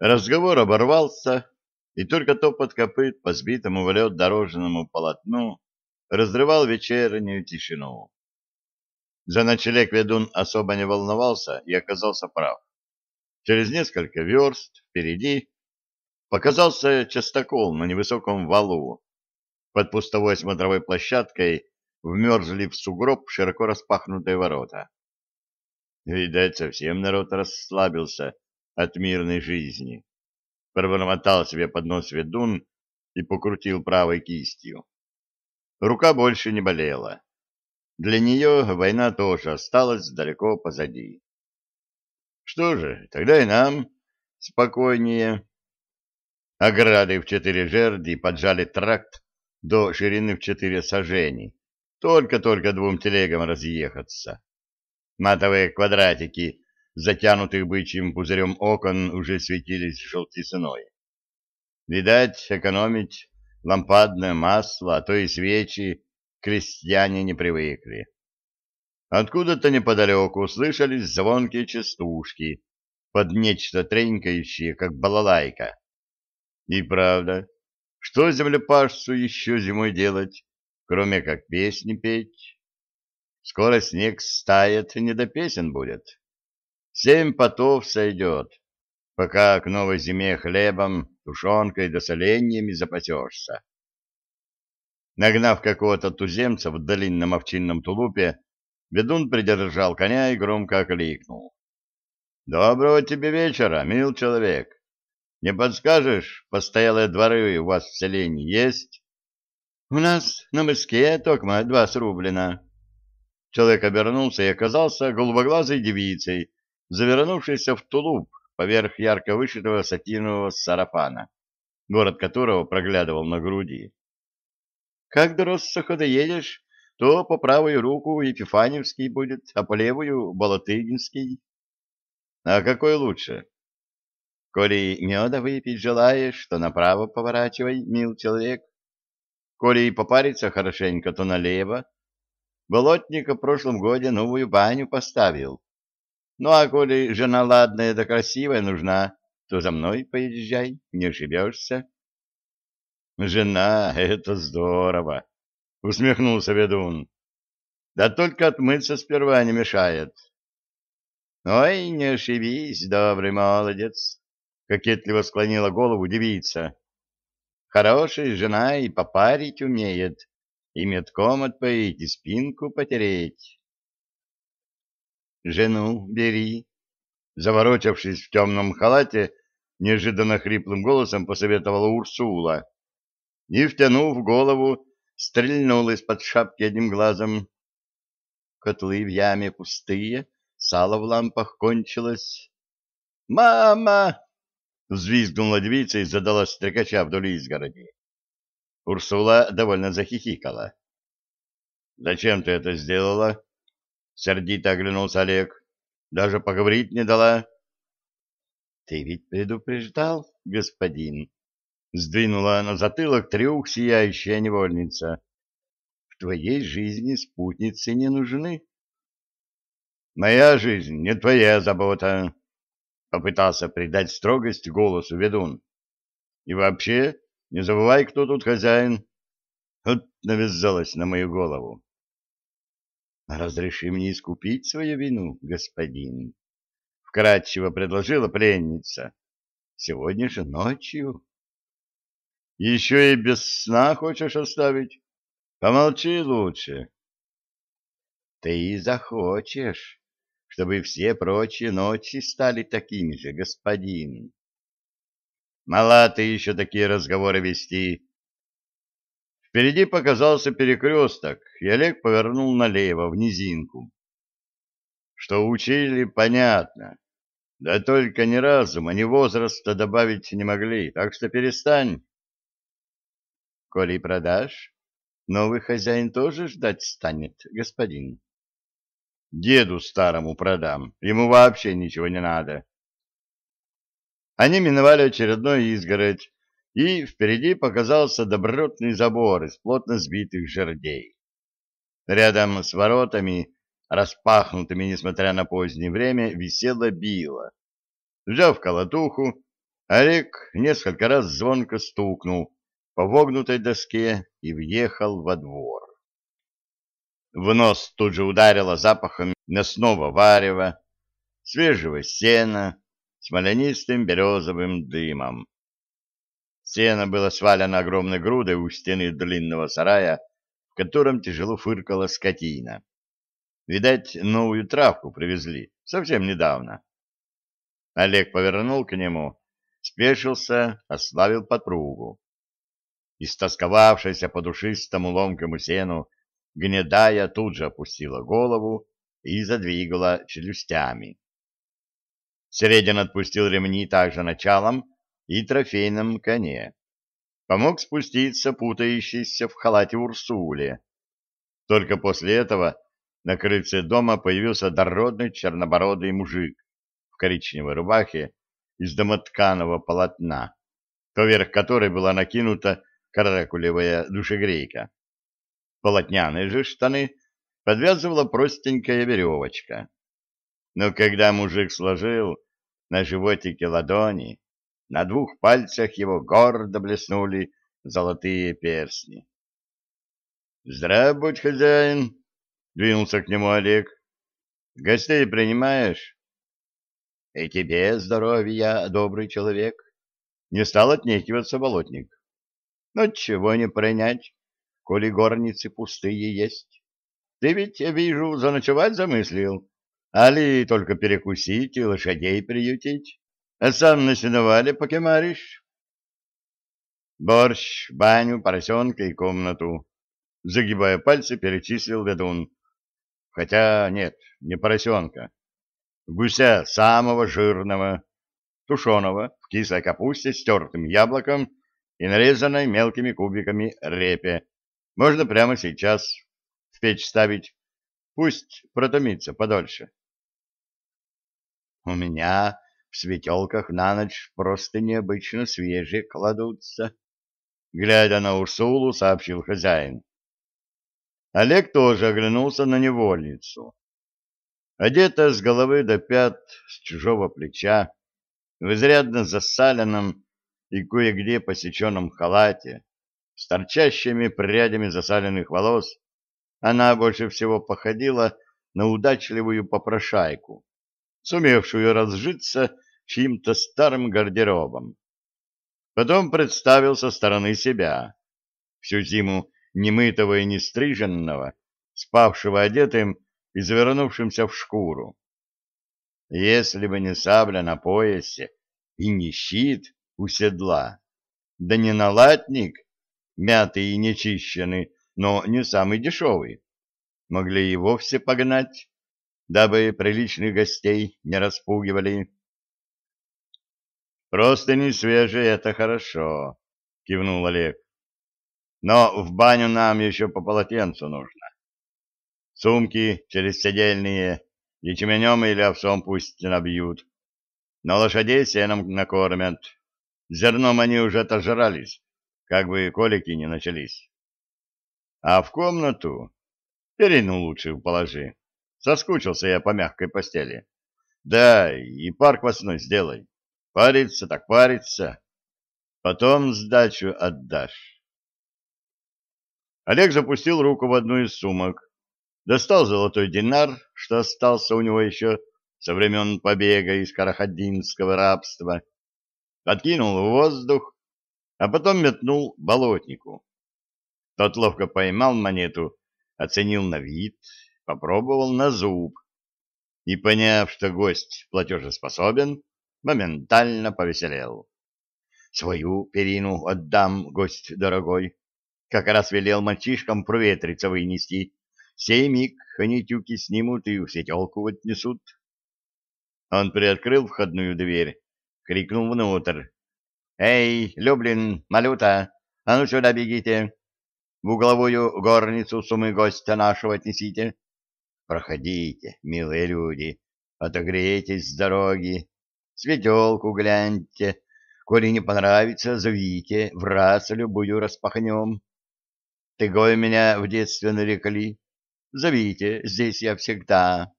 Разговор оборвался, и только топот копыт по сбитому в лед дорожному полотну разрывал вечернюю тишину. За ночлег ведун особо не волновался и оказался прав. Через несколько верст впереди показался частокол на невысоком валу. Под пустовой смотровой площадкой вмерзли в сугроб широко распахнутые ворота. Видать, совсем народ расслабился от мирной жизни. Пробормотал себе под нос ведун и покрутил правой кистью. Рука больше не болела. Для нее война тоже осталась далеко позади. Что же, тогда и нам спокойнее. Ограды в четыре жерди поджали тракт до ширины в четыре сажений. Только-только двум телегам разъехаться. Матовые квадратики, затянутых бычьим пузырем окон, уже светились желтизной. Видать, экономить лампадное масло, а то и свечи крестьяне не привыкли. Откуда-то неподалеку услышались звонкие частушки под нечто тренькающее, как балалайка. И правда, что землепашцу еще зимой делать, кроме как песни петь? Скоро снег стает, не до песен будет. Семь потов сойдет, пока к новой зиме хлебом, тушенкой да соленьями запасешься. Нагнав какого-то туземца в длинном овчинном тулупе, ведун придержал коня и громко окликнул. — Доброго тебе вечера, мил человек. Не подскажешь, постоялые дворы у вас в селении есть? — У нас на мыске токма два срублена. Человек обернулся и оказался голубоглазой девицей, завернувшейся в тулуп поверх ярко вышитого сатинового сарафана, город которого проглядывал на груди. Как до Россоха доедешь, то по правую руку Епифаневский будет, а по левую — Болотыгинский. А какой лучше? Коли меда выпить желаешь, то направо поворачивай, мил человек. Коли и попариться хорошенько, то налево, Болотника в прошлом годе новую баню поставил. Ну, а коли жена ладная да красивая нужна, то за мной поезжай, не ошибешься. Жена — это здорово, — усмехнулся ведун. Да только отмыться сперва не мешает. Ой, не ошибись, добрый молодец, — кокетливо склонила голову девица. Хорошая жена и попарить умеет и метком отпоить, и спинку потереть. «Жену бери!» Заворочавшись в темном халате, неожиданно хриплым голосом посоветовала Урсула. И, втянув голову, стрельнула из-под шапки одним глазом. Котлы в яме пустые, сало в лампах кончилось. «Мама!» — взвизгнула девица и задала стрекача вдоль изгороди. Урсула довольно захихикала. «Зачем ты это сделала?» Сердито оглянулся Олег. «Даже поговорить не дала». «Ты ведь предупреждал, господин?» Сдвинула на затылок трюк сияющая невольница. «В твоей жизни спутницы не нужны». «Моя жизнь не твоя забота», — попытался придать строгость голосу ведун. «И вообще, не забывай, кто тут хозяин. Вот навязалась на мою голову. Разреши мне искупить свою вину, господин. Вкратчиво предложила пленница. Сегодня же ночью. Еще и без сна хочешь оставить? Помолчи лучше. Ты захочешь, чтобы все прочие ночи стали такими же, господин. Мала ты еще такие разговоры вести. Впереди показался перекресток, и Олег повернул налево, в низинку. Что учили, понятно. Да только ни разума, ни возраста добавить не могли, так что перестань. Коли продашь, новый хозяин тоже ждать станет, господин. Деду старому продам, ему вообще ничего не надо. Они миновали очередной изгородь, и впереди показался добротный забор из плотно сбитых жердей. Рядом с воротами, распахнутыми, несмотря на позднее время, висела била. Взяв колотуху, Олег несколько раз звонко стукнул по вогнутой доске и въехал во двор. В нос тут же ударило запахом мясного варева, свежего сена, смоленистым березовым дымом. Сено было свалено огромной грудой у стены длинного сарая, в котором тяжело фыркала скотина. Видать, новую травку привезли совсем недавно. Олег повернул к нему, спешился, ославил подпругу. Истосковавшаяся по душистому ломкому сену, гнедая тут же опустила голову и задвигала челюстями. Середин отпустил ремни также началом и трофейном коне. Помог спуститься путающийся в халате Урсуле. Только после этого на крыльце дома появился дородный чернобородый мужик в коричневой рубахе из домотканого полотна, поверх которой была накинута каракулевая душегрейка. Полотняные же штаны подвязывала простенькая веревочка. Но когда мужик сложил на животике ладони, на двух пальцах его гордо блеснули золотые перстни. — Здравствуй, хозяин! — двинулся к нему Олег. — Гостей принимаешь? — И тебе здоровья, добрый человек! — не стал отнекиваться болотник. — Но чего не принять, коли горницы пустые есть? Ты ведь, я вижу, заночевать замыслил, али только перекусить и лошадей приютить, а сам на покемаришь? Борщ, баню, поросенка и комнату. Загибая пальцы, перечислил ведун. Хотя нет, не поросенка. Гуся самого жирного, тушеного, в кислой капусте с тертым яблоком и нарезанной мелкими кубиками репе. Можно прямо сейчас в печь ставить. Пусть протомится подольше. У меня в светелках на ночь просто необычно свежие кладутся. Глядя на Урсулу, сообщил хозяин. Олег тоже оглянулся на невольницу. Одета с головы до пят, с чужого плеча, в изрядно засаленном и кое-где посеченном халате, с торчащими прядями засаленных волос, она больше всего походила на удачливую попрошайку, сумевшую разжиться чьим-то старым гардеробом. Потом представил со стороны себя, всю зиму немытого и нестриженного, спавшего одетым и завернувшимся в шкуру. Если бы не сабля на поясе и не щит у седла, да не налатник, мятый и нечищенный, но не самый дешевый, могли и вовсе погнать, дабы приличных гостей не распугивали. «Просто не свежие — это хорошо», — кивнул Олег. «Но в баню нам еще по полотенцу нужно. Сумки через седельные ячменем или овсом пусть набьют. На лошадей сеном накормят. Зерном они уже отожрались, как бы колики не начались. А в комнату перину лучше положи. Соскучился я по мягкой постели. Да, и пар квасной сделай. Париться так париться. Потом сдачу отдашь. Олег запустил руку в одну из сумок, достал золотой динар, что остался у него еще со времен побега из карахадинского рабства, подкинул в воздух, а потом метнул болотнику. Тот ловко поймал монету, оценил на вид, попробовал на зуб и, поняв, что гость платежеспособен, моментально повеселел. Свою перину отдам, гость дорогой. Как раз велел мальчишкам проветриться вынести. Сей миг они тюки снимут и в сетелку отнесут. Он приоткрыл входную дверь, крикнул внутрь. «Эй, Люблин, Малюта, а ну сюда бегите! В угловую горницу сумы гостя нашего отнесите. Проходите, милые люди, отогрейтесь с дороги, светелку гляньте, коли не понравится, зовите, в раз любую распахнем. Ты гой меня в детстве нарекли, зовите, здесь я всегда.